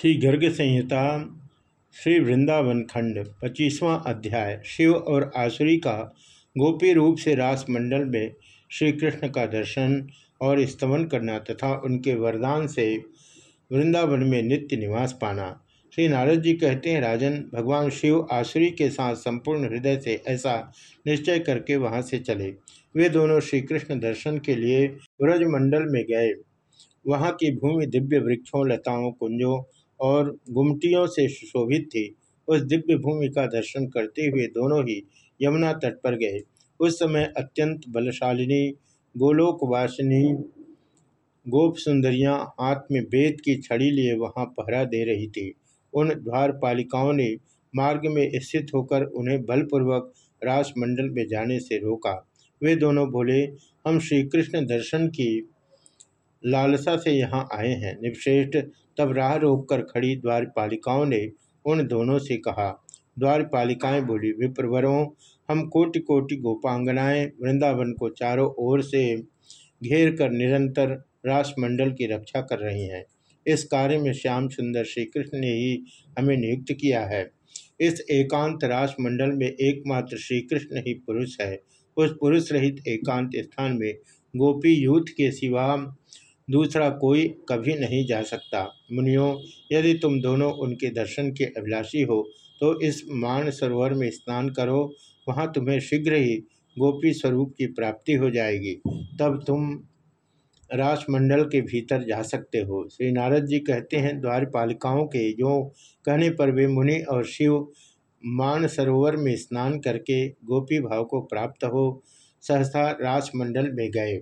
श्री गर्ग संहिता श्री वृंदावन खंड पच्चीसवां अध्याय, शिव और आसुरी का गोपी रूप से रास मंडल में श्री कृष्ण का दर्शन और स्तमन करना तथा उनके वरदान से वृंदावन में नित्य निवास पाना। श्री नारद जी कहते हैं, राजन, भगवान शिव आसुरी के साथ संपूर्ण हृदय से ऐसा निश्चय करके वहाँ से चले। वे दोनों श्री कृष्ण दर्शन के लिए ब्रजमंडल में गए। वहाँ की भूमि दिव्य वृक्षों, लताओं, कुंजों और गुमटियों से सुशोभित थी। उस दिव्य भूमि का दर्शन करते हुए दोनों ही यमुना तट पर गए। उस समय अत्यंत बलशालिनी, गोलोकवासिनी गोप सुंदरियाँ हाथ में की छड़ी लिए वहाँ पहरा दे रही थी। उन द्वारपालिकाओं ने मार्ग में स्थित होकर उन्हें बलपूर्वक रासमंडल में जाने से रोका। वे दोनों बोले, हम श्री कृष्ण दर्शन की लालसा से यहाँ आए हैं। निपश्रेष्ठ तब राह रोक कर खड़ी द्वारपालिकाओं ने उन दोनों से कहा, द्वारपालिकाएँ बोली, विप्रवरों, हम कोटि कोटि गोपांगनाएँ वृंदावन को चारों ओर से घेर कर निरंतर रासमंडल की रक्षा कर रही हैं। इस कार्य में श्याम सुंदर श्री कृष्ण ने ही हमें नियुक्त किया है। इस एकांत रासमंडल में एकमात्र श्री कृष्ण ही पुरुष है। उस पुरुष रहित एकांत स्थान में गोपी यूथ के सिवा दूसरा कोई कभी नहीं जा सकता। मुनियों, यदि तुम दोनों उनके दर्शन के अभिलाषी हो तो इस मान सरोवर में स्नान करो। वहाँ तुम्हें शीघ्र ही गोपी स्वरूप की प्राप्ति हो जाएगी। तब तुम राजमंडल के भीतर जा सकते हो। श्री नारद जी कहते हैं, द्वारपालिकाओं के जो कहने पर वे मुनि और शिव मान सरोवर में स्नान करके गोपी भाव को प्राप्त हो। सहसा राजमंडल में गए।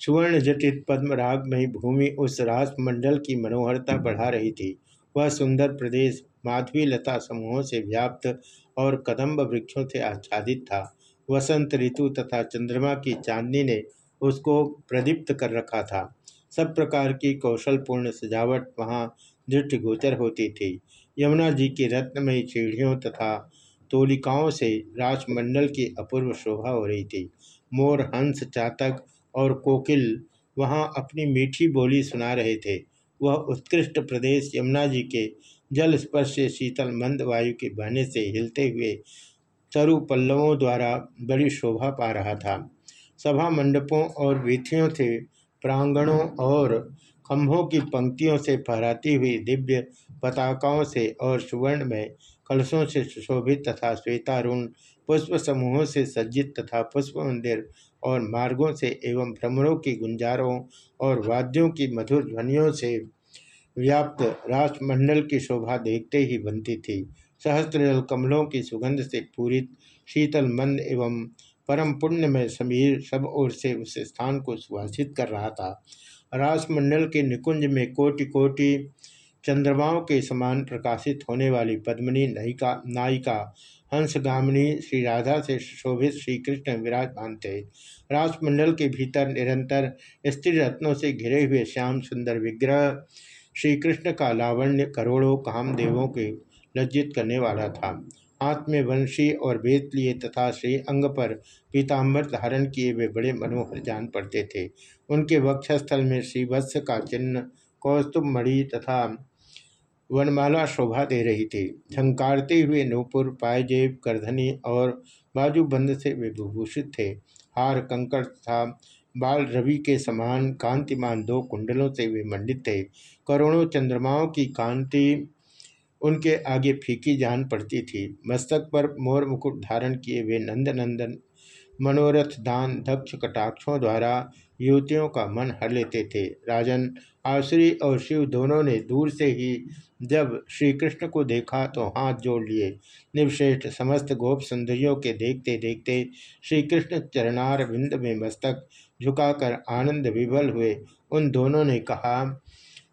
सुवर्ण जटित पद्मरागमयी भूमि उस राजमंडल की मनोहरता बढ़ा रही थी। वह सुंदर प्रदेश माधवी लता समूहों से व्याप्त और कदम्ब वृक्षों से आच्छादित था। वसंत ऋतु तथा चंद्रमा की चांदनी ने उसको प्रदीप्त कर रखा था। सब प्रकार की कौशलपूर्ण सजावट वहाँ दृष्टिगोचर होती थी। यमुना जी की रत्नमयी सीढ़ियों तथा तोलिकाओं से राजमंडल की अपूर्व शोभा हो रही थी। मोर हंस चातक और कोकिल वहाँ अपनी मीठी बोली सुना रहे थे। वह उत्कृष्ट प्रदेश यमुना जी के जल स्पर्श से शीतल मंद वायु के बहने से हिलते हुए तरु पल्लवों द्वारा बड़ी शोभा पा रहा था। सभा मंडपों और वीथियों से प्रांगणों और खम्भों की पंक्तियों से फहराती हुई दिव्य पताकाओं से और सुवर्ण में कलशों से सुशोभित तथा श्वेतारुण पुष्प समूहों से सज्जित तथा पुष्प मंदिर और मार्गों से एवं भ्रमणों की गुंजारों और वाद्यों की मधुर ध्वनियों से व्याप्त राष्ट्रमंडल की शोभा देखते ही बनती थी। सहस्त्र कमलों की सुगंध से पूरित शीतल मंद एवं परम पुण्य में समीर सब ओर से उस स्थान को सुभाषित कर रहा था। राजमंडल के निकुंज में कोटि कोटि चंद्रमाओं के समान प्रकाशित होने वाली पद्मनी नायिका नायिका हंसगामिनी श्री राधा से शोभित श्री कृष्ण विराजमान थे राजमंडल के भीतर निरंतर स्त्री रत्नों से घिरे हुए श्याम सुंदर विग्रह श्री कृष्ण का लावण्य करोड़ों कामदेवों के लज्जित करने वाला था। हाथ में वंशी और वेद लिए तथा श्री अंग पर पीताम्बर धारण किए वे बड़े मनोहर जान पड़ते थे। उनके वक्षस्थल में श्रीवत्स का चिन्ह कौस्तुभ मणि तथा वनमाला शोभा दे रही थी। झंकारते हुए नूपुर, पायजेब, करधनी और बाजूबंद से विभूषित थे। हार, कंकड़ तथा बाल रवि के समान कांतिमान दो कुंडलों से वे मंडित थे। करोड़ों चंद्रमाओं की कांति उनके आगे फीकी जान पड़ती थी। मस्तक पर मोर मुकुट धारण किए वे नंदनंदन, मनोरथ दान, दक्ष कटाक्षों द्वारा युवतियों का मन हर लेते थे। राजन, आश्री और शिव दोनों ने दूर से ही जब श्री कृष्ण को देखा तो हाथ जोड़ लिए। निवश्रेष्ठ समस्त गोप सुंदरियों के देखते देखते श्री कृष्ण चरणार बिंद में मस्तक झुकाकर आनंद विभल हुए। उन दोनों ने कहा,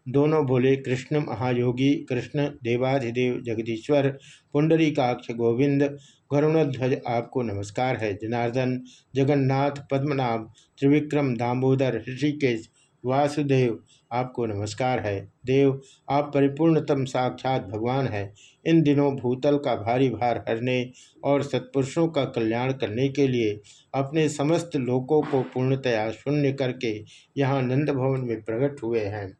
दोनों बोले, कृष्ण महायोगी, कृष्ण देवाधिदेव जगदीश्वर, पुंडरीकाक्ष गोविंद गरुणध्वज आपको नमस्कार है। जनार्दन, जगन्नाथ, पद्मनाभ, त्रिविक्रम, दामोदर, ऋषिकेश, वासुदेव आपको नमस्कार है। देव, आप परिपूर्णतम साक्षात भगवान हैं। इन दिनों भूतल का भारी भार हरने और सत्पुरुषों का कल्याण करने के लिए अपने समस्त लोकों को पूर्णतया शून्य करके यहाँ नंद भवन में प्रकट हुए हैं।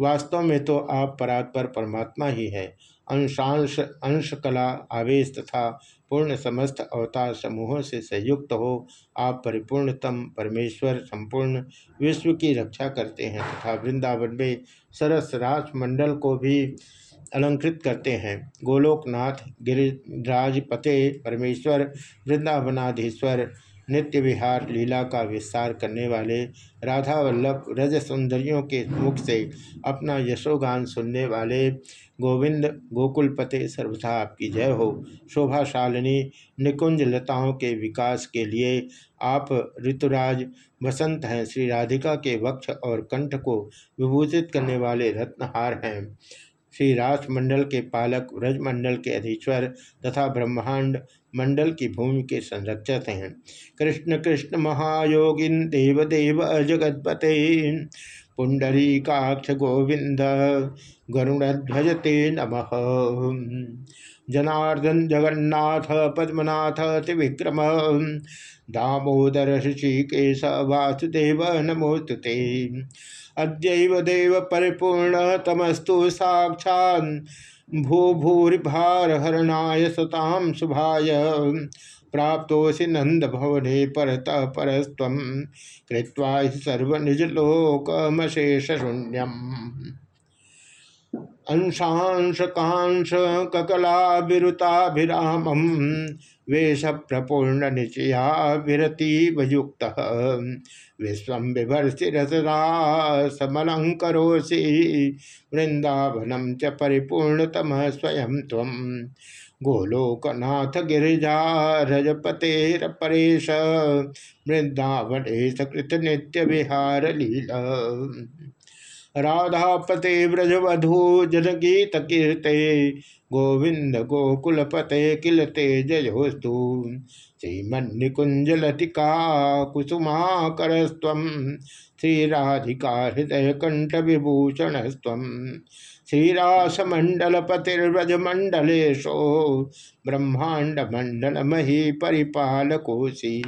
वास्तव में तो आप परात्पर परमात्मा ही है। अंशांश अंश कला आवेश तथा पूर्ण समस्त अवतार समूहों से संयुक्त हो, आप परिपूर्णतम परमेश्वर, संपूर्ण विश्व की रक्षा करते हैं तथा वृंदावन में सरस राज मंडल को भी अलंकृत करते हैं। गोलोकनाथ, गिरिराजपते, परमेश्वर, वृंदावनाधीश्वर नित्य विहार लीला का विस्तार करने वाले राधा वल्लभ रज सौंदर्यों के मुख से अपना यशोगान सुनने वाले गोविंद गोकुलपते सर्वथा आपकी जय हो। शोभाशालिनी निकुंज लताओं के विकास के लिए आप ऋतुराज बसंत हैं। श्री राधिका के वक्ष और कंठ को विभूषित करने वाले रत्नहार हैं। श्री राष्ट्रमंडल के पालक व्रजमंडल के अधीश्वर तथा ब्रह्मांड मंडल की भूमि के संरक्षक हैं। कृष्ण कृष्ण महायोगिन देवदेव अजगतपते पुंडरी काक्ष गोविंद गरुणध्वजते नम जनार्दन जगन्नाथ, पद्मनाथ, त्रिविक्रम। दामोदर ऋषिकेश, वासुदेव, नमोस्तुते। अद्यैव देव परिपूर्ण, तमस्तु साक्षात् भू भूरिभारहरणाय सतां शुभाय प्राप्तोसि नंद भवने परत परस्व कृत्वा शून्यम अंशांशकांश ककलाभिरुताभिरामम वेश प्रपूर्ण निचया विरति वयुक्त विश्व बिभर्षि रसरासमलंकरोसि वृंदावनम च परिपूर्णतम स्वयं तम गोलोकनाथ गिरिजा रजपतेर परेश वृंदावनेश कृत नित्य विहार लीला राधापते व्रजवधू जनगीत कीर्ते गोविंद गोकुलपते किलते जयोस्तु श्रीमन्निकुंजलतिका कुसुमाकरस्व श्रीराधिका हृदय कंठ विभूषणस्व श्रीरासमंडलपतिर्व्रजमंडलेशो ब्रह्मांड मंडल मही परिपालकोसी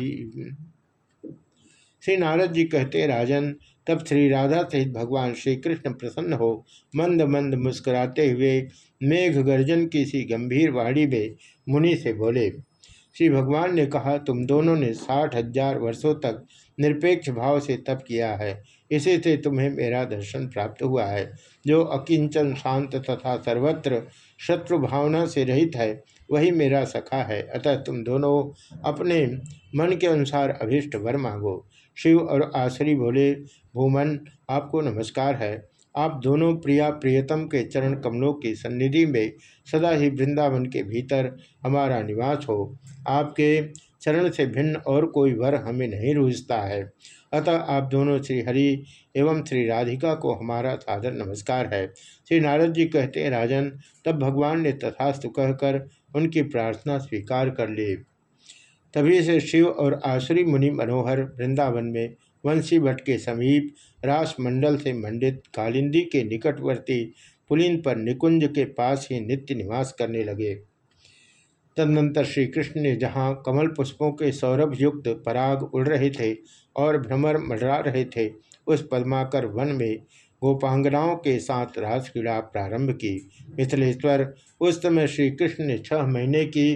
श्री नारद जी कहते, राजन तब श्री राधा सहित भगवान श्री कृष्ण प्रसन्न हो मंद मंद मुस्कुराते हुए मेघ गर्जन की सी गंभीर वाणी में मुनि से बोले, श्री भगवान ने कहा, तुम दोनों ने साठ हज़ार वर्षों तक निरपेक्ष भाव से तप किया है। इसी से तुम्हें मेरा दर्शन प्राप्त हुआ है। जो अकिंचन शांत तथा सर्वत्र शत्रु भावना से रहित है, वही मेरा सखा है। अतः तुम दोनों अपने मन के अनुसार अभिष्ट वर मांगो। शिव और आश्री बोले, भूमन, आपको नमस्कार है। आप दोनों प्रिया प्रियतम के चरण कमलों की सन्निधि में सदा ही वृंदावन के भीतर हमारा निवास हो। आपके चरण से भिन्न और कोई वर हमें नहीं रूझता है। अतः आप दोनों श्री हरि एवं श्री राधिका को हमारा सादर नमस्कार है। श्री नारद जी कहते हैं, राजन, तब भगवान ने तथास्तु कहकर उनकी प्रार्थना स्वीकार कर ली। तभी से शिव और आसुरी मुनि मनोहर वृंदावन में वंशी भट्ट के समीप रासमंडल से मंडित कालिंदी के निकटवर्ती पुलिन पर निकुंज के पास ही नित्य निवास करने लगे। तदनंतर श्री कृष्ण ने जहाँ कमल पुष्पों के सौरभ युक्त पराग उड़ रहे थे और भ्रमर मडरा रहे थे, उस पद्माकर वन में गोपांगनाओं के साथ रासक्रीड़ा प्रारंभ की। मिथिलेश्वर उस समय श्री कृष्ण ने छह महीने की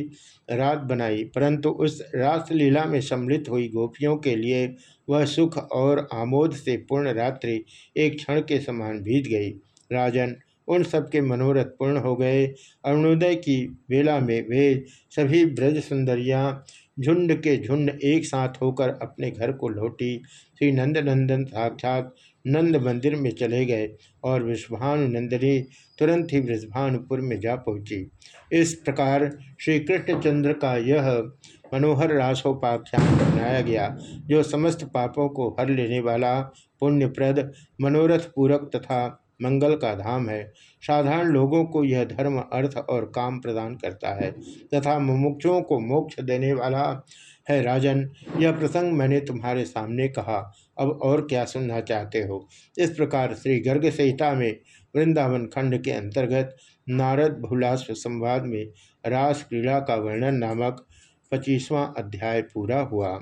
रात बनाई, परंतु उस रासलीला में सम्मिलित हुई गोपियों के लिए वह सुख और आमोद से पूर्ण रात्रि एक क्षण के समान बीत गई। राजन, उन सबके मनोरथ पूर्ण हो गए। अरुणोदय की वेला में वे सभी ब्रज सुंदरियाँ झुंड के झुंड एक साथ होकर अपने घर को लौटी। श्री नंद नंदन साक्षात नंद मंदिर में चले गए और विश्वभानु नंदिनी तुरंत ही वृषभानुपुर में जा पहुँची। इस प्रकार श्री कृष्णचंद्र का यह मनोहर रासोपाख्यान बनाया गया, जो समस्त पापों को हर लेने वाला, पुण्यप्रद मनोरथ पूरक तथा मंगल का धाम है। साधारण लोगों को यह धर्म, अर्थ और काम प्रदान करता है तथा मुमुक्षुओं को मोक्ष देने वाला है राजन। यह प्रसंग मैंने तुम्हारे सामने कहा। अब और क्या सुनना चाहते हो? इस प्रकार श्री गर्ग संहिता में वृंदावन खंड के अंतर्गत नारद भूलाश्व संवाद में रास क्रीड़ा का वर्णन नामक पच्चीसवां अध्याय पूरा हुआ।